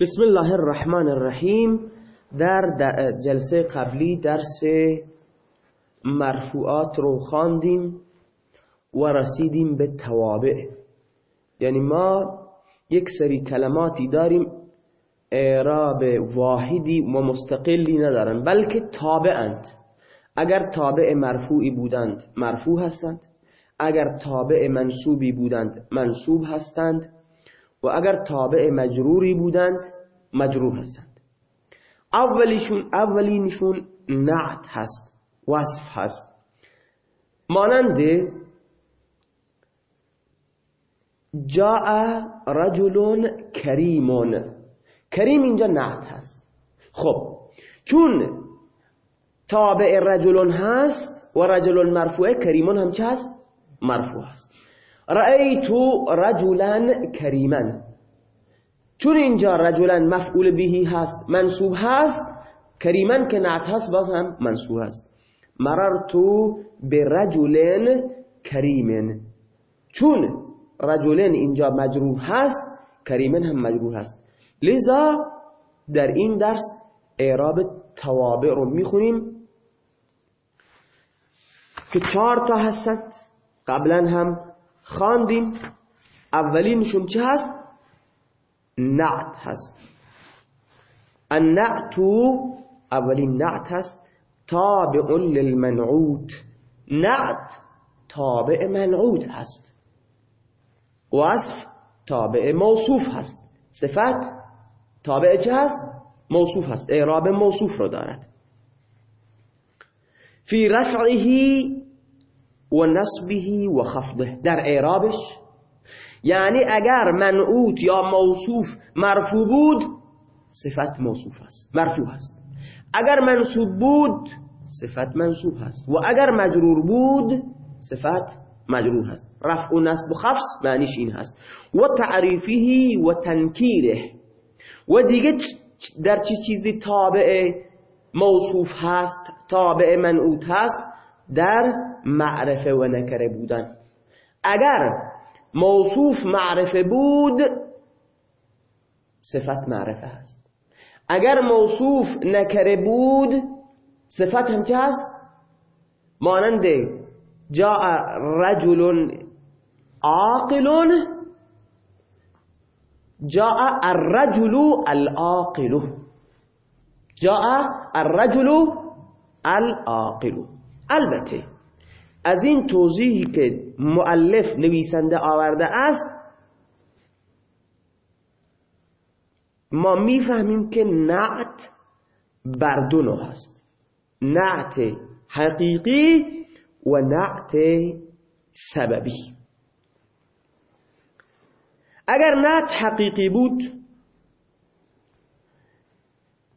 بسم الله الرحمن الرحیم در جلسه قبلی درس مرفوعات رو خواندیم و رسیدیم به توابع یعنی ما یک سری کلماتی داریم اعراب واحدی و مستقلی ندارن بلکه تابعند اگر تابع مرفوعی بودند مرفوع هستند اگر تابع منصوبی بودند منصوب هستند و اگر تابع مجروری بودند مجرور هستند. اولیشون اولینشون نعت هست وصف هست. مانند جاء رجل کریمون. کریم اینجا نعت هست. خب چون تابع رجلون هست و رجلون مرفوعه کریمون هم چه هست؟ مرفوع هست. رأیتو رجلا کریما چون اینجا رجلا مفعول بهی هست منصوب هست کریما که نعت هست باز هم منصوب هست. مررتو به رجل کریم چون رجلن اینجا مجروح هست کریمن هم مجروح هست. لذا در این درس اعراب توابع رو می‌خونیم که چهار تا هستند. قبلا هم خواندیم اولینشون چه هست؟ نعت هست. النعتو اولین نعت هست. تابع للمنعوت. نعت تابع منعوت هست. وصف تابع موصوف هست. صفت تابع چه هست؟ موصوف هست. اعراب موصوف رو دارد. فی رفعه و نصبه و خفضه. در اعرابش یعنی اگر منعوت یا موصوف مرفوع بود صفت موصوف است مرفوع است. اگر منصوب بود صفت منصوب هست و اگر مجرور بود صفت مجرور هست رفع و نصب و خفض معنیش این هست و تعریفه و تنکیره. و دیگه در چه چیزی تابع موصوف هست تابع منعوت هست؟ در معرفه و نکره بودن. اگر موصوف معرفه بود صفت معرفه هست. اگر موصوف نکره بود صفت هم چه هست؟ مانند جاء رجل عاقل جاء الرجل العاقل. جاء الرجل العاقل. البته از این توضیحی که مؤلف نویسنده آورده است ما می‌فهمیم که نعت بر دو نوع هست نعت حقیقی و نعت سببی. اگر نعت حقیقی بود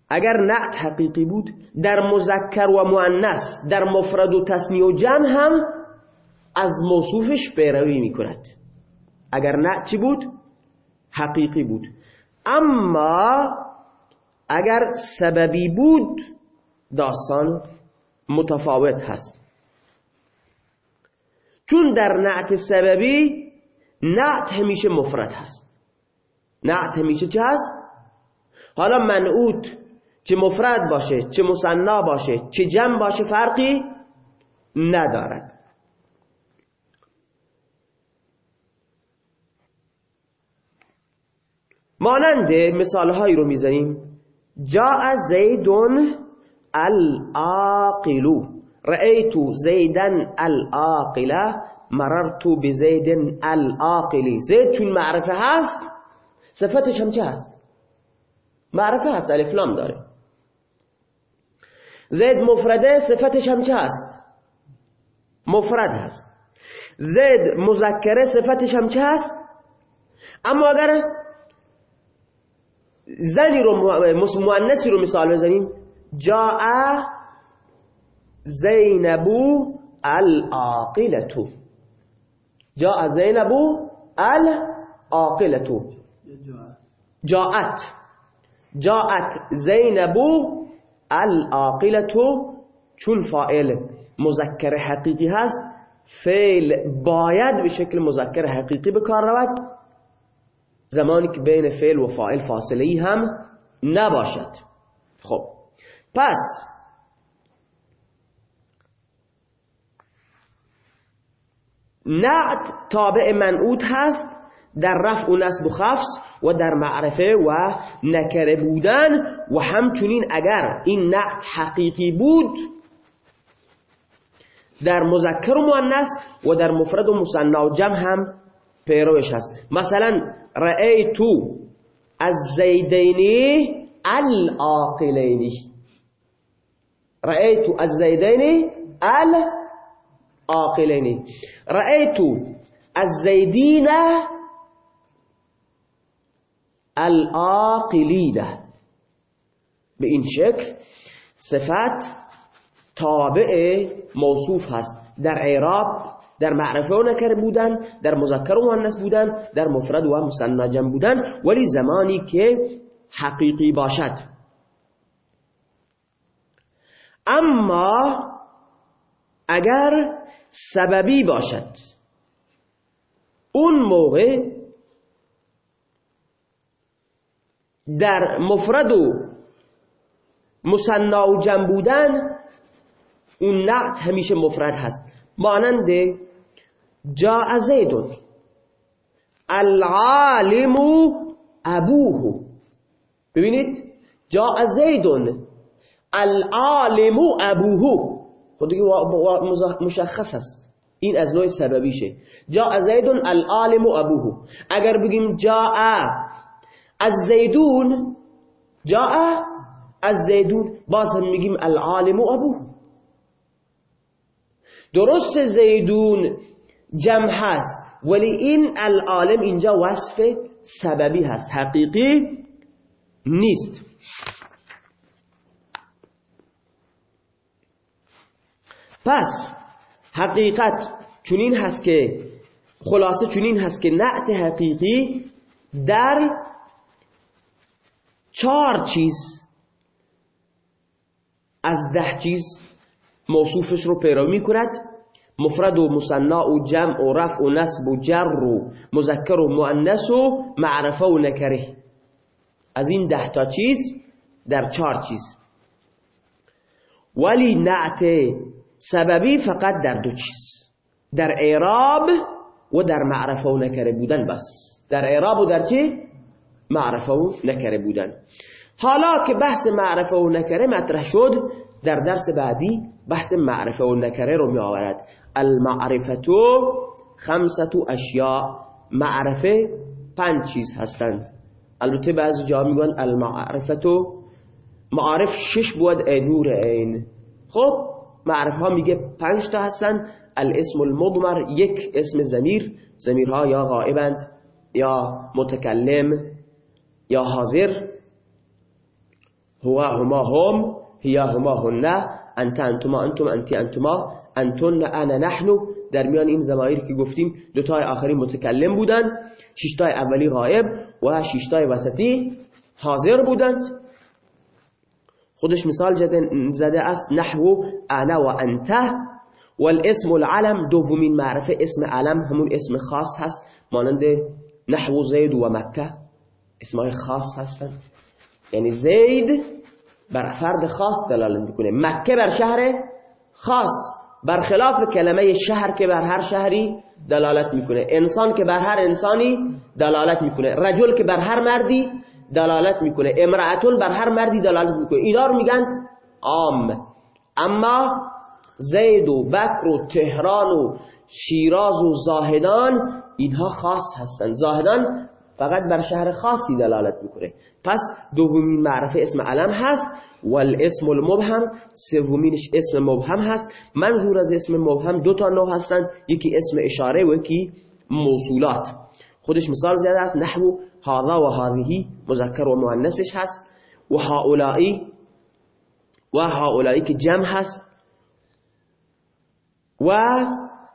اگر نعت حقیقی بود در مذکر و مؤنث در مفرد و تصنیه و جمع هم از موصوفش پیروی می‌کند. اگر نعت چی بود؟ حقیقی بود. اما اگر سببی بود داستان متفاوت هست. چون در نعت سببی نعت همیشه مفرد هست. نعت همیشه چه هست؟ حالا منعوت چه مفرد باشه چه مصنا باشه چه جمع باشه فرقی ندارد. مانند مثال هایی رو می‌زنیم. جاء زیدون العاقلو رأیتو زیدن العاقله مررتو بزیدن العاقلی زید چون معرفه هست صفتش هم چه هست؟ معرفه هست الفلام داره. زید مفرده صفتش هم چه هست مفرد هست. زید مذکره صفتش هم چه هست اما اگر زنی رو مؤنثی رو مثال بزنیم جاء زینبو العاقلتو جاء زینبو العاقلتو جاءت. جاءت زینبو العاقلتو چون فائل مذکر حقیقی هست فعل باید به شکل مذکر حقیقی به کار رود. زمانی که بین فعل و فاعل فاصله ای هم نباشد. خب پس نعت تابع منعوت هست در رفع و نصب و خفص و در معرفه و نکره بودن و همچنین اگر این نعت حقیقی بود در مذکر و مؤنث و در مفرد و مثنا و جمع هم پیروش هست. مثلا رأیتو از زیدینی العاقلینی. رأیتو از زیدینی العاقلینی. رأیتو از زیدین العاقلینه به این شکل صفت تابع موصوف هست. در اعراب در معرفه و نکر بودن در مذکر و مؤنث بودن در مفرد و مثنی جمع بودن. ولی زمانی که حقیقی باشد. اما اگر سببی باشد اون موقع در مفرد و مثنا و جمع بودن اون نعت همیشه مفرد هست. مانند جا زیدون. العالم ابوه. ببینید جا زیدون. العالم ابوه. خود مشخص هست این از نوع سببیشه. جا زیدون العالم ابوه. اگر بگیم جا از زیدون جا از زیدون باز هم میگیم العالم ابوه. درست زیدون جمع هست ولی این العالم اینجا وصف سببی هست حقیقی نیست. پس حقیقت چنین هست که خلاصه چنین هست که نعت حقیقی در چهار چیز از ده چیز موصوفش رو پیروی می‌کند. مفرد و مصنع و جمع و رفع و نصب و جر و مذکر و مؤنث و معرفه و نکره. از این ده تا چیز در چهار چیز. ولی نعت سببی فقط در دو چیز. در اعراب و در معرفه و نکره بودن بس. در اعراب و در چی؟ معرفه و نکره بودن. حالا که بحث معرفه و نکره مطرح شد در درس بعدی بحث معرفه و نکره رو می آورد المعرفتو خمسة اشیاء معرفه پنج چیز هستند. البته بعضی جا میگن المعرفتو معارف شش بود نور این خب معرفه ها میگه پنج تا هستند. الاسم المضمر یک اسم زمیر زمیرها یا غائبند یا متکلم یا حاضر. هو هما هم هیا هما هنه انت انتما انتم انتی انتما. انتون انا نحنو در میان این زمایر که گفتیم دوتای آخری متکلم بودن. ششتای اولی غایب و ششتای وسطی حاضر بودند. خودش مثال زده است نحو انا و انته والاسم العلم دومین معرفه اسم علم همون اسم خاص هست. مانند نحو زید و مکه. اسمای خاص هستن. یعنی زید بر فرد خاص دلالت می‌کنه. مکه بر شهر خاص. برخلاف کلمه شهر که بر هر شهری دلالت می‌کنه. انسان که بر هر انسانی دلالت می‌کنه. رجل که بر هر مردی دلالت می‌کنه. امرأتون بر هر مردی دلالت می‌کنه. اینا رو میگن عام. اما زید و بکر و تهران و شیراز و زاهدان اینها خاص هستند زاهدان فقط بر شهر خاصی دلالت می‌کنه. پس دومین معرفه اسم علم هست والاسم المبهم سومینش اسم مبهم هست. منظور از اسم مبهم دو تا نوع هستن یکی اسم اشاره و یکی موصولات. خودش مثال زیاده است نحو هذا و هذه مذکر و مؤنثش هست. و هؤلائی و هؤلائی که جمع هست. و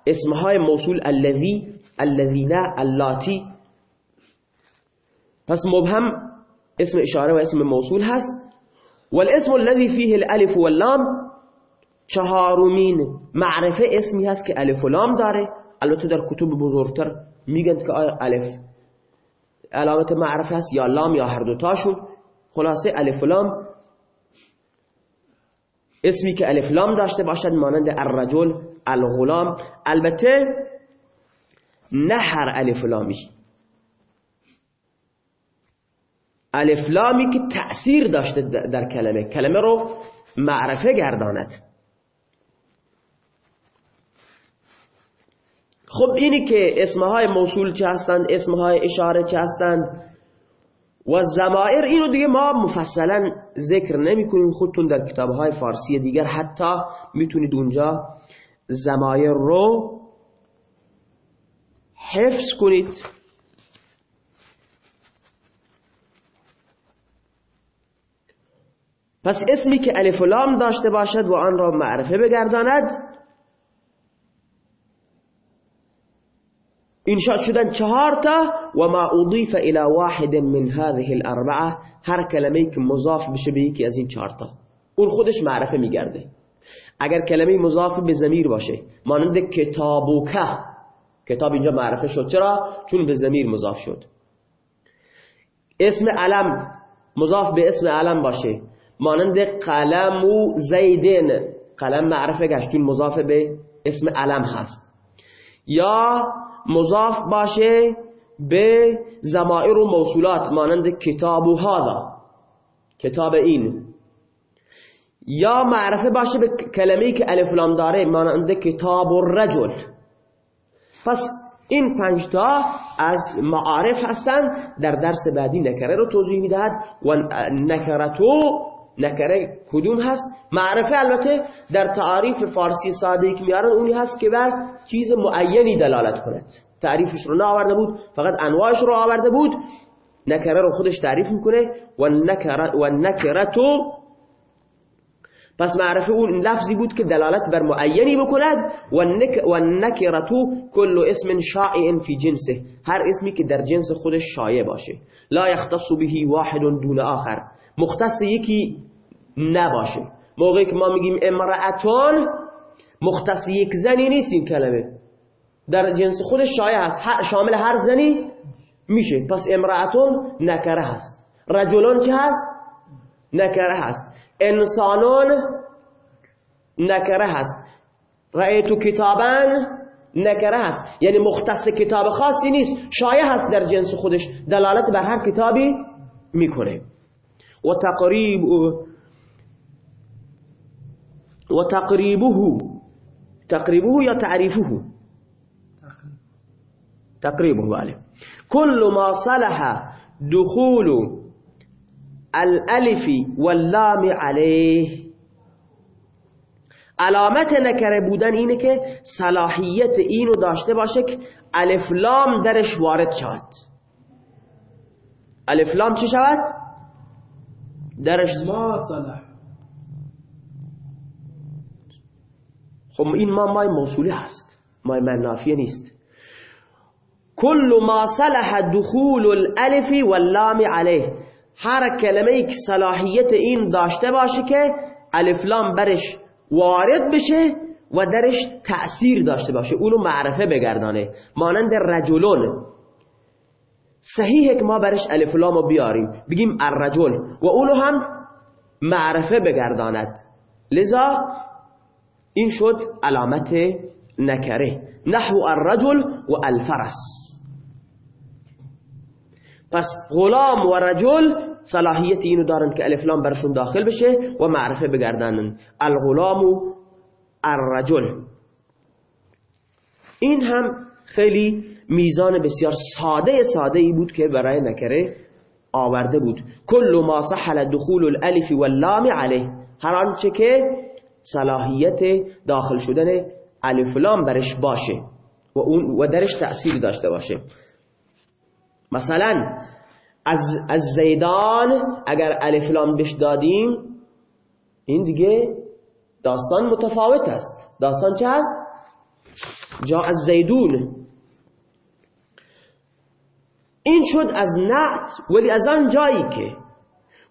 اسمهای موصول الذی الذین اللاتی پس مبهم اسم اشاره و اسم موصول هست. والاسم الذي فيه الالف واللام چهارمین معرفه اسمی هست که الف و لام داره. البته در کتب بزرگتر میگن که آیا الف علامت معرفه هست یا لام یا هر دوتاشون خلاصه الف لام اسمی که الف لام داشته باشد مانند الرجل الغلام. البته نه هر الف لامی. الف لامی که تأثیر داشته در کلمه. کلمه رو معرفه گرداند. خب اینی که اسمهای موصول چه هستند اسمهای اشاره چه هستند و زمائر اینو دیگه ما مفصلا ذکر نمی کنیم. خودتون در کتابهای فارسی دیگر حتی می‌تونید اونجا زمایر رو حفظ کنید. پس اسمی که الف و لام داشته باشد و آن را معرفه بگرداند. انشاء شدن چهار تا و ما اضیف الى واحد من هذه الاربعه. هر کلمه که مضاف بشه به یکی از این چهار تا. اون خودش معرفه میگرده. اگر کلمه مضاف به ضمیر باشه مانند کتابوکه. کتاب اینجا معرفه شد. چرا؟ چون به ضمیر مضاف شد. اسم علم مضاف به اسم علم باشه. مانند قلم و زیدن. قلم معرفه گشت مضاف به اسم علم هست. یا مضاف باشه به زمائر و موصولات مانند کتاب و هذا. کتاب این. یا معرفه باشه به کلمه‌ای که الف لام داره مانند کتاب الرجل. پس این پنج تا از معارف هستند در درس بعدی نکره رو توضیح می‌دهد. و نکرتو نکره کدوم هست؟ معرفه. البته در تعریف فارسی ساده که میارن اونی هست که بر چیز معینی دلالت کند. تعریفش رو نه آورده بود فقط انواعش رو آورده بود. نکره رو خودش تعریف می‌کنه. و نکره و نکرتو پس معرفه اون لفظی بود که دلالت بر معینی بکند. و نک و نکرتو کل اسم شائع فی جنسه. هر اسمی که در جنس خودش شایع باشه. لا یختص به واحد دون آخر. مختص یکی نباشه. موقعی که ما میگیم امرأتون مختص یک زنی نیست این کلمه. در جنس خودش شایع هست. شامل هر زنی میشه. پس امرأتون نکره هست. رجلون چه هست؟ نکره هست. انسانون نکره هست. رأیتو کتابن نکره هست. یعنی مختص کتاب خاصی نیست. شایع هست در جنس خودش. دلالت بر هر کتابی می‌کنه. و تقریب و تقریبه. تقریبه یا تعریفه؟ تقریبه بله. كل ما صلح دخول الالف واللام عليه علامت نکره بودن اینه که صلاحیت اینو داشته باشه که الف لام درش وارد شود. الف لام چی شود؟ درش ما صلح خب این ما مای موصولی هست. مای منافیه نیست. کل ما صلح دخول الالف واللام علیه. هر کلمه که صلاحیت این داشته باشه که الف لام برش وارد بشه و درش تأثیر داشته باشه. اونو معرفه بگردانه. مانند رجلون. صحیحه که ما برش الف لامو بیاریم. بگیم الرجل. و اونو هم معرفه بگرداند. لذا این شد علامت نکره. نحو الرجل و الفرس. پس غلام و رجل صلاحیت اینو دارن که الفلام برشون داخل بشه و معرفه بگردانن. الغلام و الرجل. این هم خیلی میزان بسیار ساده ساده ای بود که برای نکره آورده بود. کل ما صحل دخول الالف واللام علیه. هر آنچه که صلاحیت داخل شدن الف لام برش باشه و اون و درش تأثیر داشته باشه. مثلا از, از زیدان اگر الف لام بش دادیم این دیگه داستان متفاوت است. داستان چه هست؟ جا از زیدون. این شد از نعت ولی از آن جایی که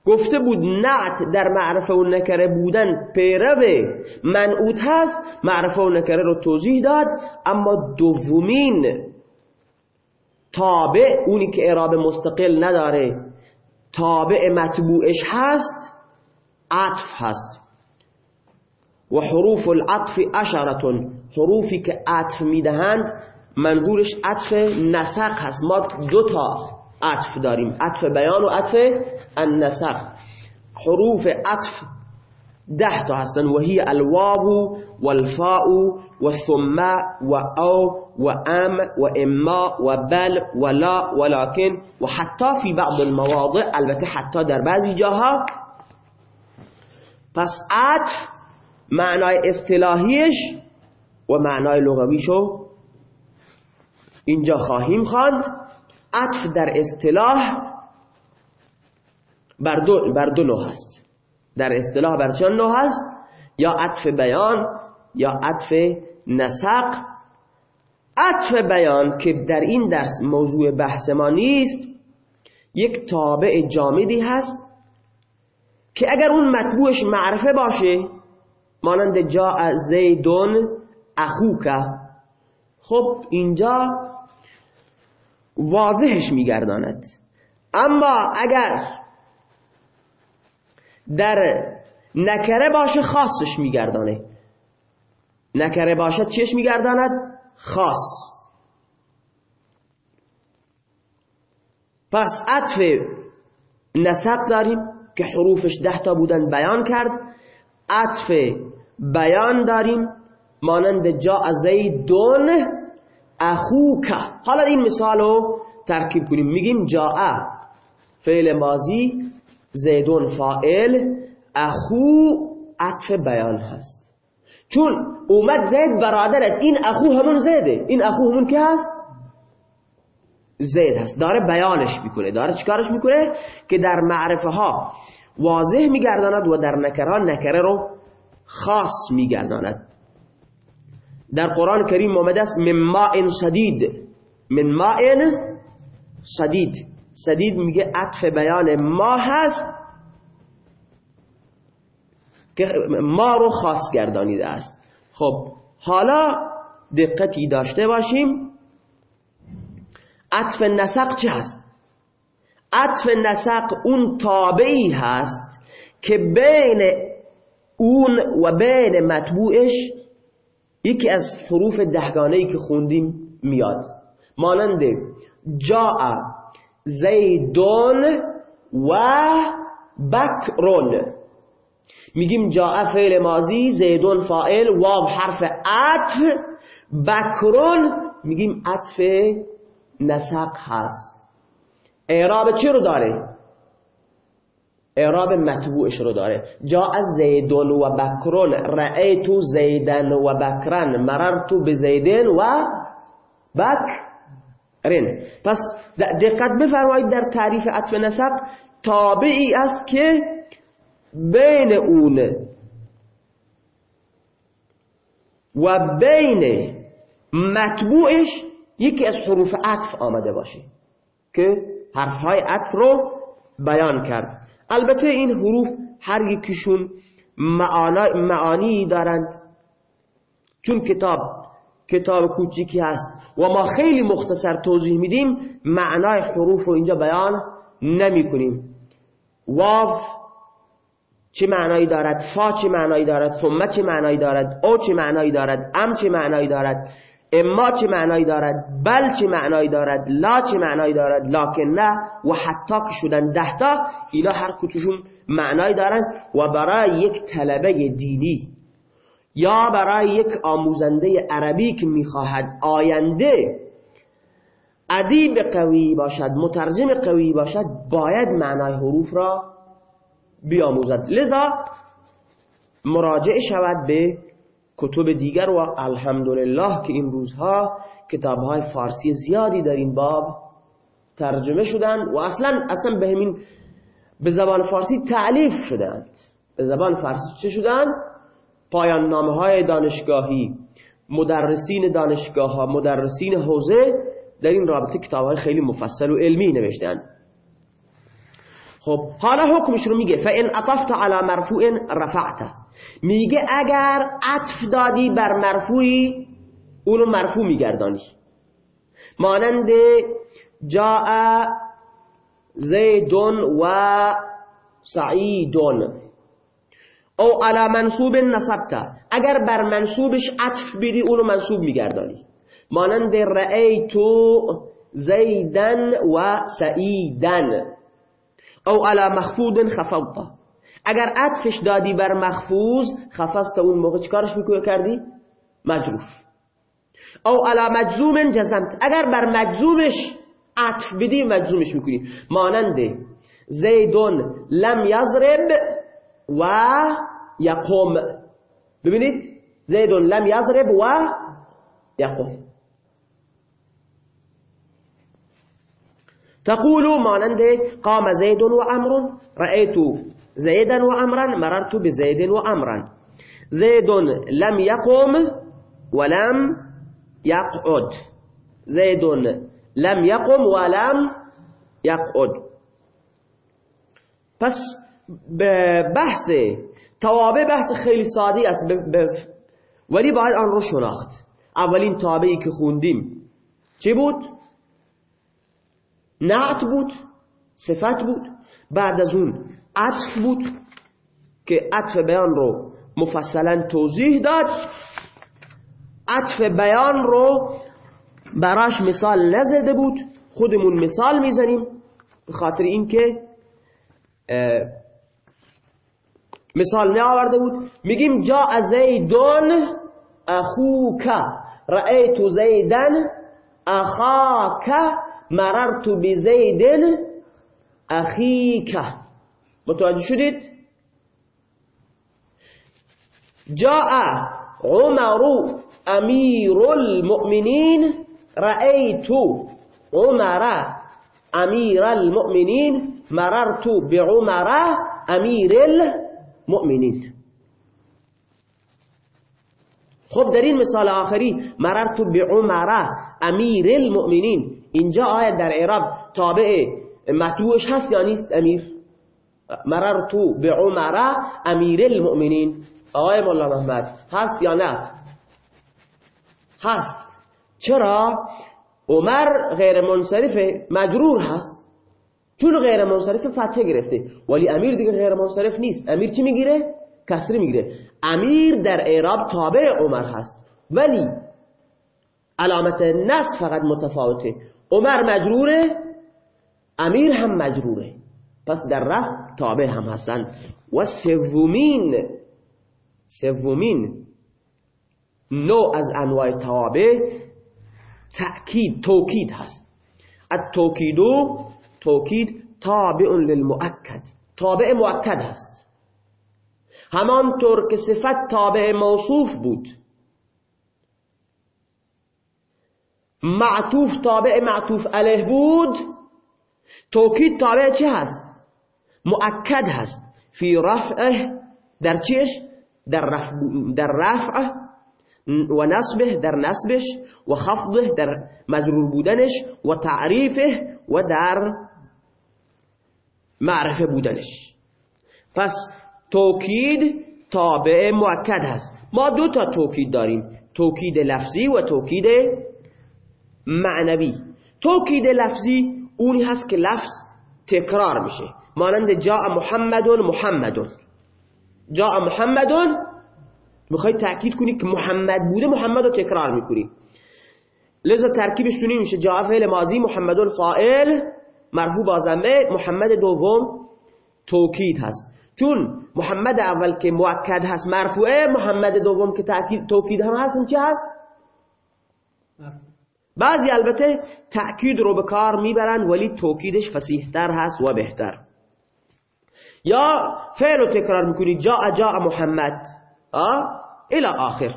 گفته بود نعت در معرفه و نکره بودن پیرو منعوت هست معرفه و نکره رو توضیح داد اما دومین تابع اونی که اعراب مستقل نداره تابع مطبوعش هست عطف هست. و حروف العطف اشرتون حروفی که عطف می‌دهند منظورش عطف نسق هست. ما دو تا عطف داریم. عطف بیان و عطف النسق. حروف عطف ده تا هستن. و هی الواو و الفاء و ثم و او و ام و اما و بل و لا ولكن و حتی فی بعض المواضع البته حتی در بعضی جاها. پس عطف معنای اصطلاحیش و معنای لغویشو اینجا خواهیم خواند. عطف در اصطلاح بر دو, بر دو نوع هست. در اصطلاح بر چند نوع هست؟ یا عطف بیان یا عطف نسق. عطف بیان که در این درس موضوع بحث ما نیست یک تابع جامدی هست که اگر اون مطبوعش معرفه باشه مانند جا زیدون اخوکه خب اینجا واضحش میگرداند. اما اگر در نکره باشه خاصش میگردانه. نکره باشد چش میگرداند؟ خاص. پس عطف نسق داریم که حروفش ده تا بودن بیان کرد. عطف بیان داریم مانند جا زیدون اخوکا حالا این مثال رو ترکیب کنیم. میگیم جا فعل مازی زیدون فائل اخو عطف بیان هست. چون اومد زید برادرت. این اخو همون زیده. این اخو همون که هست؟ زید هست. داره بیانش می‌کنه. داره چیکارش می‌کنه؟ که در معرفه ها واضح میگرداند و در نکره نکره رو خاص میگرداند. در قرآن کریم آمده است من ماء صدید من ماء صدید صدید میگه عطف بیان ما هست که ما رو خاص گردانیده است. خب حالا دقتی داشته باشیم. عطف نسق چه هست؟ عطف نسق اون تابعی هست که بین اون و بین مطبوعش یکی از حروف دهگانه که خوندیم میاد. مانند جاء زیدون و بکرون. میگیم جاء فعل ماضی زیدون فاعل واو حرف عطف بکرون میگیم عطف نسق هست. اعراب چی رو داره؟ اعراب مطبوعش رو داره. جا از زیدون و بکرون رأیتو زیدن و بکرن مررتو به زیدن و بکرن پس دقت بفرمایید در تعریف عطف نسق تابعی است که بین اون و بین مطبوعش یکی از حروف عطف آمده باشه که حرفهای عطف رو بیان کرد. البته این حروف هر یکیشون معانی دارند. چون کتاب کتاب کوچیکی هست. و ما خیلی مختصر توضیح میدیم معنای حروف رو اینجا بیان نمی کنیم واو چه معنایی دارد؟ فا چه معنایی دارد؟ ثم چه معنایی دارد؟ او چه معنایی دارد؟ ام چه معنایی دارد؟ اما چه معنایی دارد؟ بل چه معنایی دارد؟ لا چه معنایی دارد؟ لکن نه. و حتی که شدن ده تا اینا هر کتوشون معنایی دارند و برای یک طلبه دینی یا برای یک آموزنده عربی که می‌خواهد آینده ادیب قوی باشد مترجم قوی باشد باید معنای حروف را بیاموزد. لذا مراجع شود به کتب دیگر و الحمدلله که این روزها کتابهای فارسی زیادی در این باب ترجمه شدن و اصلا اصلا به همین به زبان فارسی تعلیف شدند. به زبان فارسی چه شدن؟ پایان نامه های دانشگاهی. مدرسین دانشگاه ها مدرسین حوزه در این رابطه کتاب های خیلی مفصل و علمی نوشتن خب حالا حکمش رو میگه فان اطفت على مرفوع رفعته میگه اگر عطف دادی بر مرفوعی اونو مرفوع میگردانی. مانند جاء زیدون و سعیدون. او علا منصوب نصبت. اگر بر منصوبش عطف بیدی اونو منصوب میگردانی. مانند رأیتو زیدن و سعیدن. او علا مخفوض خفضت. اگر عطفش دادی بر مخفوظ خفضت اون موقع چکارش می‌کنی کردی؟ مجروف او علا مجزوم جزمت. اگر بر مجزومش عطف بدی مجزومش می‌کنی. مانند زیدون لم یضرب و یقوم. ببینید؟ زیدون لم یضرب و یقوم. تقول مانند قام زید و امر رأيت زيدا وأمرا مررت بزيد وأمرا. زيد لم يقم ولم يقعد. زيد لم يقم ولم يقعد. پس بحث توابع بحث خیلی ساده است. ولی باید آن رو شناخت. اولین تابعی که خوندیم چی بود؟ نعت بود صفت بود بعد از اون عطف بود که عطف بیان رو مفصلا توضیح داد. عطف بیان رو براش مثال نزده بود خودمون مثال می‌زنیم به خاطر اینکه مثال آورده بود. میگیم جا زیدون اخوک رأیت زیدن اخاک. مررت بزيد أخيك. متوجه شديد؟ جاء عمر أمير المؤمنين. رأيت عمر أمير المؤمنين. مررت بعمر أمير المؤمنين. خب در این مثال آخری مررت بعمر أمير المؤمنين. اینجا آیت در عرب تابع مطوعش هست یا نیست امیر؟ مررتو به عمره امیر المؤمنین. آقای مولا محمد هست یا نه؟ هست. چرا؟ عمر غیر منصرف مجرور هست. چون غیر منصرف فتحه گرفته. ولی امیر دیگه غیر منصرف نیست. امیر چی می‌گیره؟ کسری می‌گیره. امیر در اعراب تابع عمر هست. ولی علامت نصف فقط متفاوته. عمر مجروره امیر هم مجروره. پس در رفع تابع هم هستند و سومین سومین نوع از انواع تابع تأکید توکید هست. التوکیدو توکید تابع للمؤکد. تابع مؤکد هست. همانطور که صفت تابع موصوف بود. معطوف تابع معطوف علیه بود؟ توکید تابع چه هست؟ مؤکد هست. فی رفعه در چیش؟ در رفع, در رفع و نصبه در نصبش و خفضه در مجرور بودنش و تعریفه و در معرفه بودنش. پس توکید تابع مؤکد هست. ما دو تا توکید داریم. توکید لفظی و توکید معنوی. توکید لفظی اونی هست که لفظ تکرار میشه. مانند جاء محمدون محمدون. جاء محمدون می‌خوای تأکید کنی که محمد بوده محمد رو تکرار می‌کنی. لذا ترکیبش چونی میشه جاء فعل ماضی محمدون فائل مرفوع با محمد دوم توکید هست. چون محمد اول که مؤکد هست مرفوعه محمد دوم که توکید هم هست چه هست؟ بعضی البته تأکید رو به کار می‌برن ولی توکیدش فسیحتر هست و بهتر. یا فعل رو تکرار می‌کنی جا جا محمد الى آخر.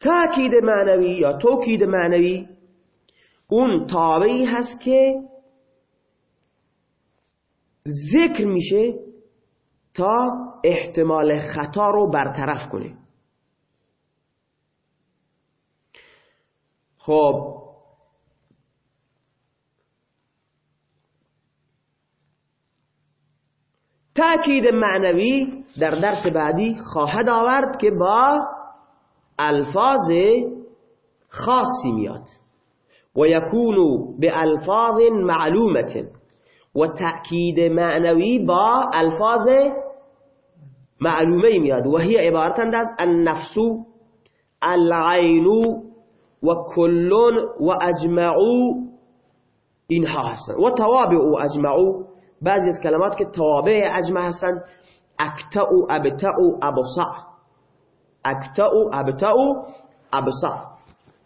تاکید معنوی یا توکید معنوی اون تابعی هست که ذکر میشه تا احتمال خطا رو برطرف کنه. خب. تأکید معنوی در درس بعدی خواهد آورد که با الفاظ خاصی میاد. و یکونو به الفاظ معلومت. و تأکید معنوی با الفاظ معلومه میاد. و هی عبارتند از النفس العین و کلون و اجمعو اینها هستن. و توابع و اجمعو بعضی از کلمات که توابع اجمع هستن اکتع و ابتع و ابصع. اکتع و ابتع و ابصع.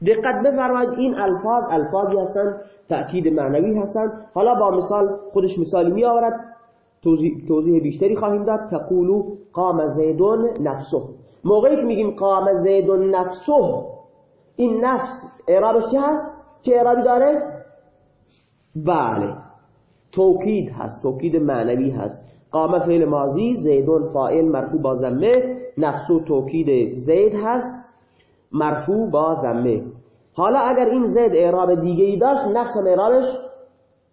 دقت بفرمایید این الفاظ الفاظی هستن تأکید معنوی هستن. حالا با مثال خودش مثالی می آورد توضیح بیشتری خواهیم داد. تقولو قام زیدون نفسه. موقعی که میگیم قام زیدون نفسه این نفس اعرابش چه هست؟ چه اعرابی داره؟ بله. توکید هست توکید معنوی هست. قام فعل ماضی زیدون فائل مرفوع با زمه نفسو توکید زید هست مرفوع با زمه حالا اگر این زید اعراب دیگه ای داشت نفس اعرابش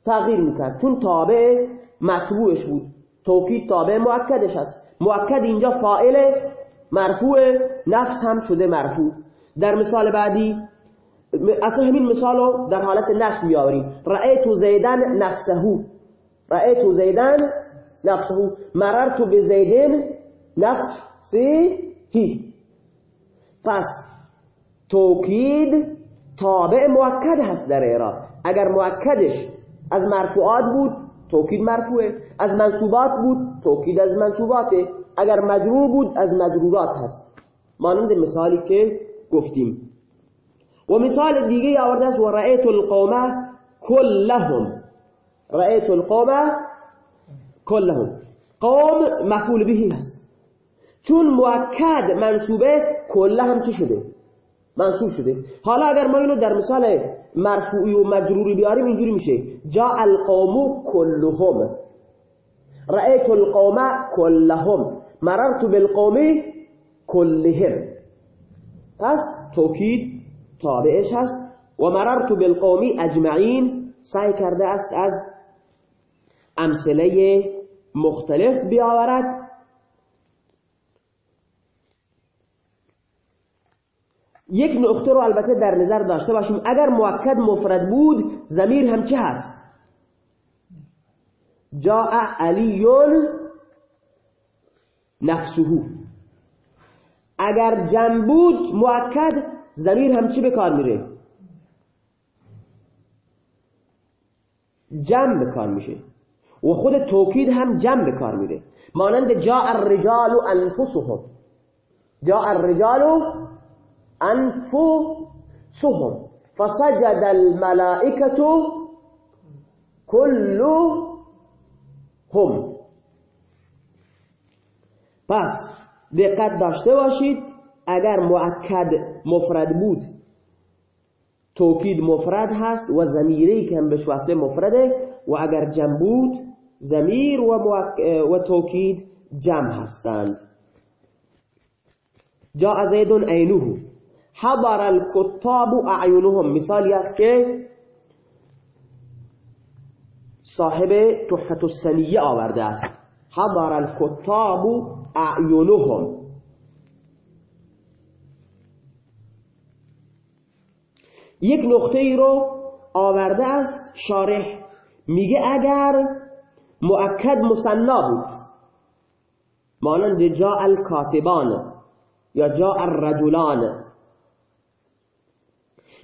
تغییر می‌کرد. چون تابع مطبوعش بود. توکید تابع مؤکدش هست. مؤکد اینجا فائل مرفوع نفس هم شده مرفوع. در مثال بعدی اصلا همین مثال رو در حالت نفس میآوریم رأیت زیدن نفسه. رأیت زیدن نفسه. مررت به زیدن نفسه. پس توکید تابع مؤکد هست در اعراب. اگر مؤکدش از مرفوعات بود توکید مرفوعه. از منصوبات بود توکید از منصوباته. اگر مجرور بود از مجرورات هست. مانند مثالی که گفتیم. و مثال دیگه آورده است و رأیت القوم کلهم. رأیت القوم کلهم. قوم مفعول بهی هست چون مؤکد منصوبه کله هم چی شده؟ منصوب شده. حالا اگر ما اینو در مثال مرفوعی و مجروری بیاریم اینجوری میشه. جا القوم کلهم. رأیت القوم کلهم. مررت بالقوم کلهم. پس توکید تابعش هست. و مررت بالقوم اجمعین سعی کرده است از امثله مختلف بیاورد. یک نقطه رو البته در نظر داشته باشیم. اگر مؤکد مفرد بود زمیر هم چه هست؟ جاء علیون نفسه اگر جمع بود مؤکد زمیر هم چی به کار میره؟ جمع به کار میشه. و خود توکید هم جمع به کار میره. مانند جاء الرجال انفسهم. جاء الرجال أنفسهم فسجد الملائكة كلهم پس دقت داشته باشید. اگر مؤکد مفرد بود توکید مفرد هست و زمیری که هم بهش واسه مفرده. و اگر جمع بود زمیر و, و توکید جمع هستند. جا زیدون عینوه. حضر الكتاب اعینهم. مثالی است که صاحب تحفت السنیه آورده است. حضر الكتاب اعینهم. یک نقطه ای رو آورده است شارح. میگه اگر مؤکد مصنا بود مانند جا الکاتبان یا جا الرجلان.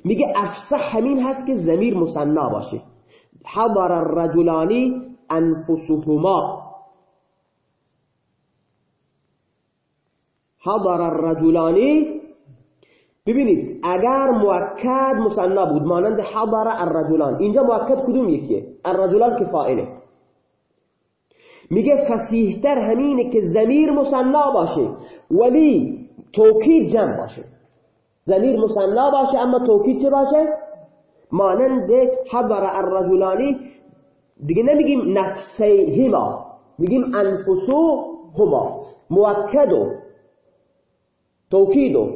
میگه افسح همین هست که زمیر مصنا باشه. حضر الرجلانی انفسهما. حضر الرجلانی. ببینید اگر مؤکد مصنا بود مانند حضر الرجلان اینجا مؤکد کدوم یکیه؟ الرجلان که فائله میگه فسیحتر همینه که زمیر مصنا باشه ولی توکید جمع باشه. زمیر مصنا باشه اما توکید چه باشه؟ مانند حضر الرجلانی. دیگه نمیگیم نفسیهما میگیم انفسو هما موکد و توکید و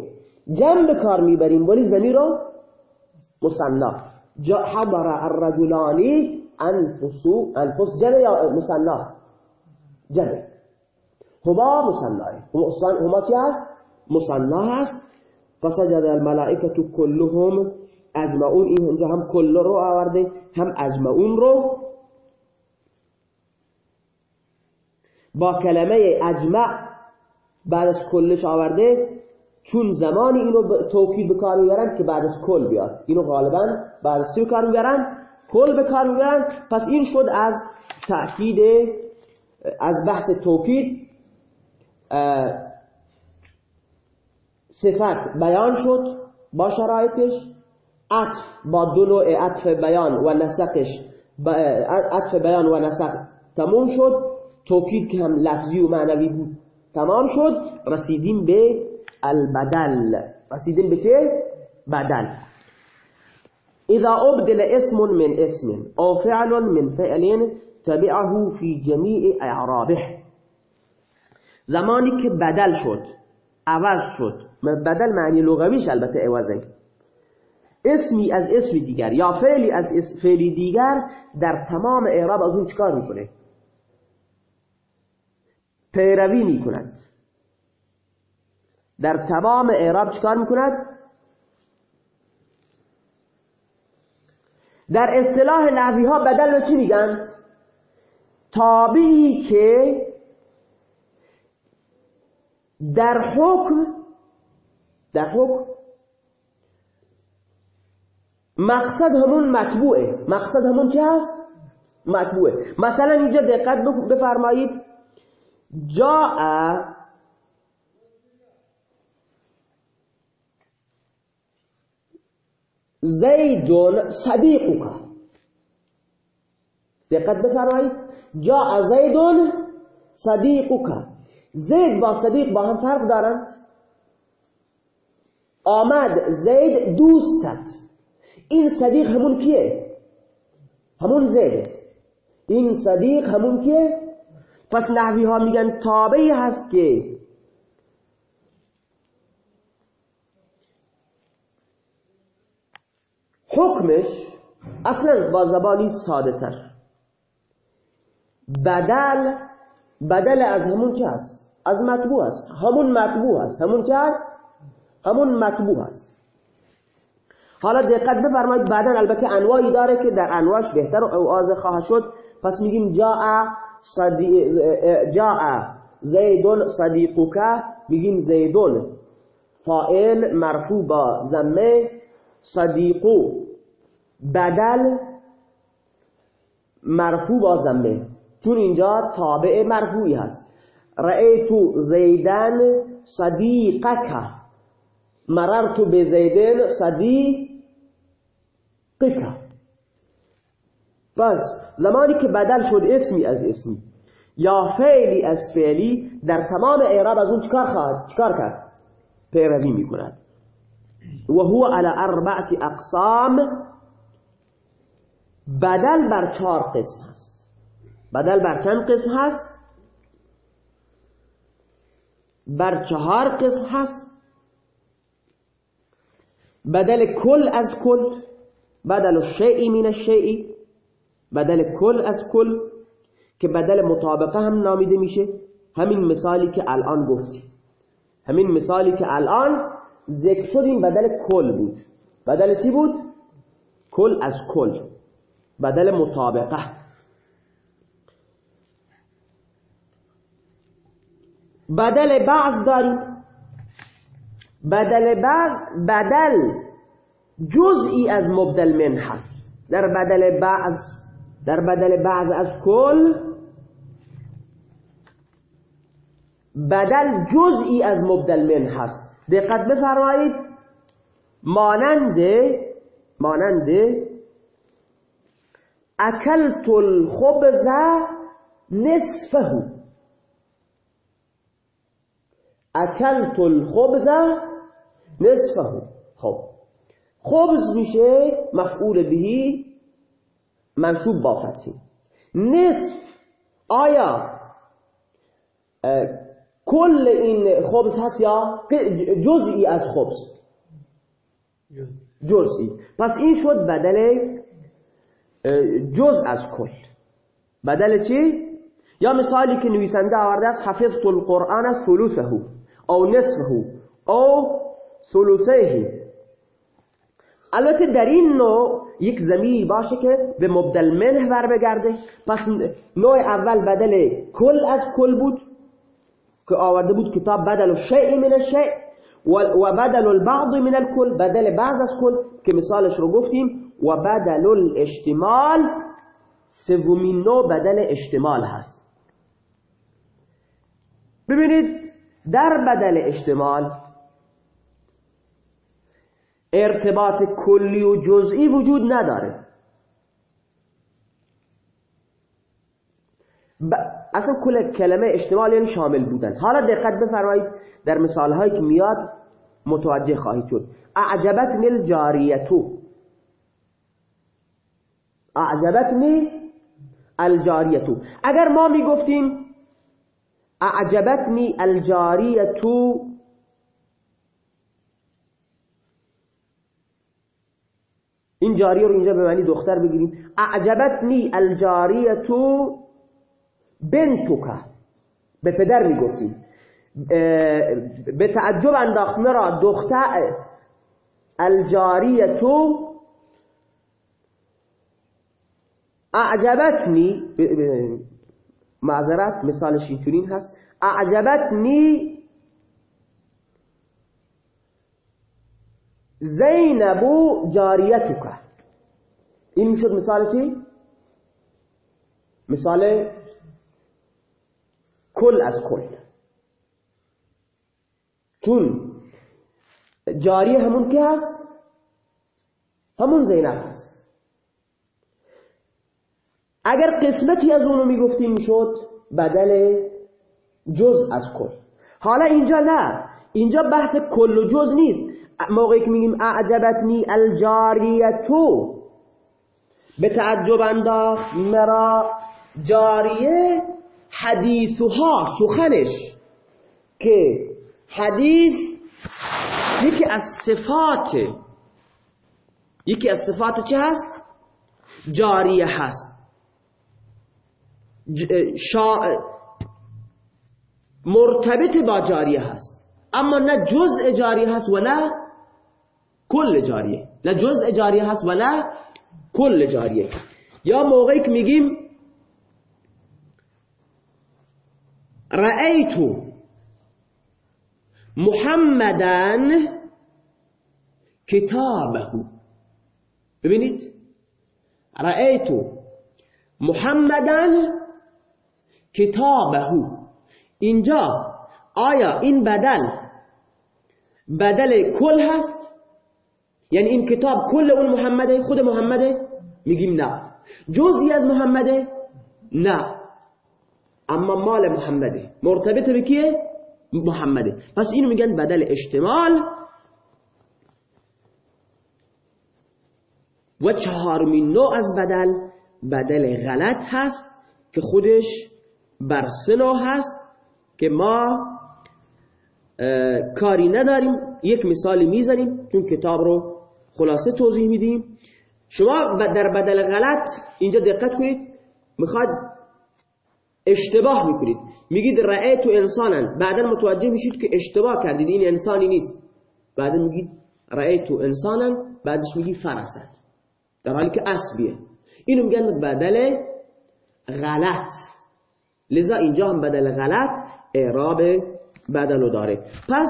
جمع کار می‌بریم ولی زمیر رو مصنا حضر الرجلانی انفسو انفس جمع یا مصنا جمع هما مصنعه هما چی هست؟ مصنع هست. فسجد الملائکه كلهم اجمعون. اینجا هم کل رو آورده هم اجمعون رو. با کلمه اجمع بعد از کلش آورده چون زمانی اینو توکید به کار می‌برن که بعد از کل بیاد. اینو غالبا بعد از کار می‌برن کل به کار می‌برن. پس این شد از تأکید از بحث توکید صفت بیان شد با شرایطش. عطف با دو نوع عطف بیان و نسقش عطف بیان و نسق تموم شد. توکید که هم لفظی و معنوی بود. تمام شد رسیدیم به البدل. رسیدیم به چه؟ بدل. اذا ابدل اسم من اسم او فعل من فعل تبعه في جميع اعرابه. زمانی که بدل شد عوض شد. بدل معنی لغویش البته عوضه اسمی از اسم دیگر یا فعلی از فعلی دیگر در تمام اعراب از اون چکار می‌کنه؟ پیروی می‌کند. در تمام اعراب چکار می‌کند؟ در اصطلاح نحوی ها بدل رو چی میگن؟ تابعی که در حکم در حکم مقصد همون مطبوعه. مقصد همون چه هست؟ مطبوعه. مثلا اینجا دقت بفرمایید. جاء زیدون صدیقک دقت بفرمایید. جا زیدون صدیقک زید با صدیق با هم فرق دارند. آمد زید دوستت. این صدیق همون کیه؟ همون زیده این صدیق همون کیه؟ پس نحوی ها میگن تابعی هست که حکمش اصلا با زبانی ساده تر. بدل بدل از همون چه هست؟ از مطبوع است همون مطبوع است همون چه هست؟ همون مطبوع است حالا دقت بفرمایید بعدا البته انواعی داره که در انواعش بهتر و واضح خواهد شد. پس میگیم جاء. جاء زیدون صدیقک میگیم زیدون. فائل مرفوع با زمه صدیقو بدل مرفوع با زمه چون اینجا تابع مرفوعی هست. رأیتو زیدن صدیقک مررت به زیدن صدیقک پس زمانی که بدل شد اسمی از اسمی. یا فعلی از فعلی در تمام اعراب از اون چکار خواهد چکار کرد؟ پیروی می‌کند. و هو على اربعه اقسام بدل بر چهار قسم هست. بدل بر چند قسم هست؟ بر چهار قسم هست. بدل کل از کل بدل الشیء من الشیء بدل کل از کل که بدل مطابقه هم نامیده میشه. همین مثالی که الان گفتی. همین مثالی که الان ذکر شد این بدل کل بود. بدل چی بود؟ کل از کل. بدل مطابقه. بدل بعض داریم. بدل بعض بدل جزئی از مبدل من هست. در بدل بعض در بدل بعض از کل بدل جزئی از مبدل من هست. دقت بفرمایید. مانند مانند اکلت الخبز نصفه. اکلت الخبز نصفه. خب. خبز میشه مفعول بهی منصوب با فتحی. نصف. آیا کل این خبز هست یا جزئی از خبز؟ جزئی. پس این شد بدل جز از کل. بدل چی؟ یا مثالی که نویسنده آورده است حفظت القرآن ثلثه او نصفه او ثلثه البته در این نوع یک زمینی باشه که به مبدل منه بر بگرده. پس نوع اول بدل کل از کل بود که آورده بود کتاب بدل شیء من الشیء و بدل البعض من الکل. بدل بعض از کل که مثالش رو گفتیم. و بدل الاشتمال سومین نوع بدل اشتمال هست. ببینید در بدل اشتمال ارتباط کلی و جزئی وجود نداره. اصلا کل کلمه اشتمال یعنی شامل بودن. حالا دقت بفرمایید در مثال هایی که میاد متوجه خواهید شد. اعجبتنی الجاریتو اعجبتنی الجاریتو. اگر ما می‌گفتیم اعجبتنی الجاریتو این جاریه رو اینجا به معنی دختر بگیریم. اعجبتنی الجاریتو بنتوکا. به پدر می‌گفتیم. به تعجب انداخت. مرا دختر الجاریتو اعجبتنی معذرت مثالش اینچنین هست. اعجبتنی زینبو جاریتک. این می‌شد مثال چی؟ مثال کل از کل. چون جاریه همون که هست؟ همون زینب هست. اگر قسمتی از اونو می‌گفتیم می‌شد بدل جز از کل. حالا اینجا نه. اینجا بحث کل و جز نیست. موقعی که میگیم اعجبتنی الجاریتو. به تعجب انداخت مرا جاریه حدیثها سخنش. که حدیث یکی از صفات یکی از صفات چه هست؟ جاریه هست. شا... مرتبط با جاریه هست. اما نه جزء جاریه هست ولا کل جاریه. نه جزء جاریه هست ولا کل جاریه. یا موقعی که میگیم رأیتو محمدن کتابه. ببینید. رأیتو محمدن کتابه. اینجا آیا این بدل بدل کل هست؟ یعنی این کتاب کل اون محمده خود محمده؟ میگیم نه. جزی از محمده؟ نه. اما مال محمده. مرتبط به کیه؟ محمده. پس اینو میگن بدل اشتمال و چهارمین نوع از بدل. بدل غلط هست که خودش بر سنا هست که ما کاری نداریم. یک مثالی می‌زنیم چون کتاب رو خلاصه توضیح میدیم. شما در بدل غلط اینجا دقت کنید. می‌خواد اشتباه می‌کنید. میگید رأیتو انسانا. بعدا متوجه میشید که اشتباه کردید. این انسانی نیست. بعدا میگید رأیتو انسانا. بعدش میگی فرسد در حالی که اسبیه اینو میگن بدل غلط. لذا اینجا هم بدل غلط اعراب بدلو داره. پس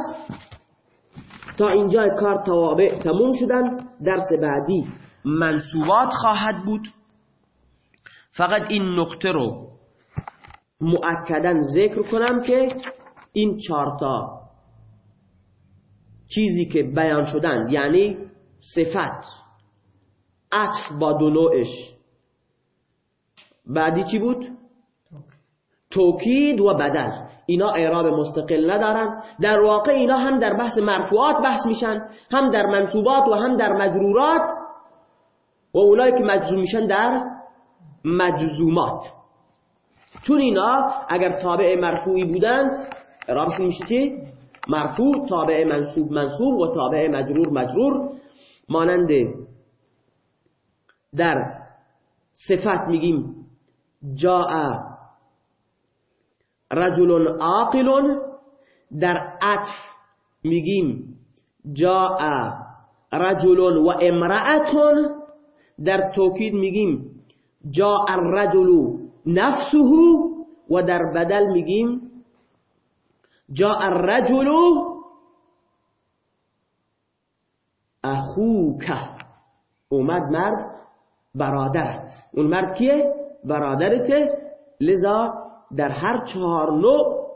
تا اینجا کار توابع تموم شدن. درس بعدی. منصوبات خواهد بود. فقط این نقطه رو مؤکدا ذکر کنم که این چارتا چیزی که بیان شدن یعنی صفت عطف با دو نوعش. بعدی چی بود؟ توکید و بدل. اینا اعراب مستقل ندارن. در واقع اینا هم در بحث مرفوعات بحث میشن هم در منصوبات و هم در مجرورات. و اولایی که مجزوم میشن در مجزومات. چون اینا اگر تابع مرفوعی بودند اعرابشون میشه چی؟ مرفوع تابع منصوب منصوب و تابع مجرور مجرور. مانند در صفت میگیم جاء رجل عاقل در عطف میگیم جاء رجل و امرأتون. در توکید میگیم جاء الرجل نفسه و در بدل میگیم جاء الرجل اخوک. اومد مرد برادرت. اون مرد کیه؟ برادرته. لذا در هر چهار نوع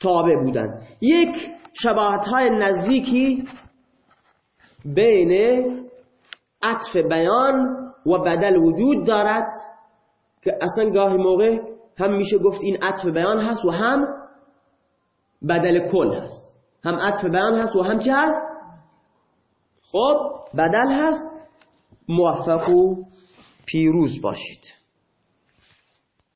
تابع بودن. یک شباهت های نزدیکی بین عطف بیان و بدل وجود دارد که اصلا گاهی موقع هم میشه گفت این عطف بیان هست و هم بدل کل هست. هم عطف بیان هست و هم چه هست؟ خب بدل هست. موفق و پیروز باشید.